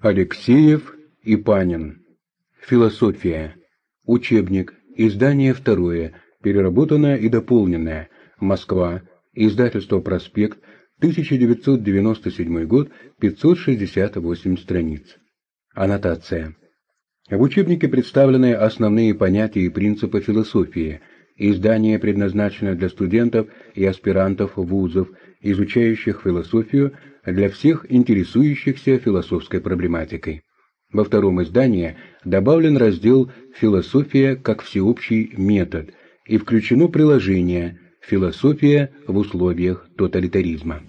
Алексеев и Панин. Философия. Учебник. Издание второе. Переработанное и дополненное. Москва. Издательство «Проспект», 1997 год, 568 страниц. Аннотация. В учебнике представлены основные понятия и принципы философии. Издание предназначено для студентов и аспирантов вузов, изучающих философию, для всех интересующихся философской проблематикой. Во втором издании добавлен раздел «Философия как всеобщий метод» и включено приложение «Философия в условиях тоталитаризма».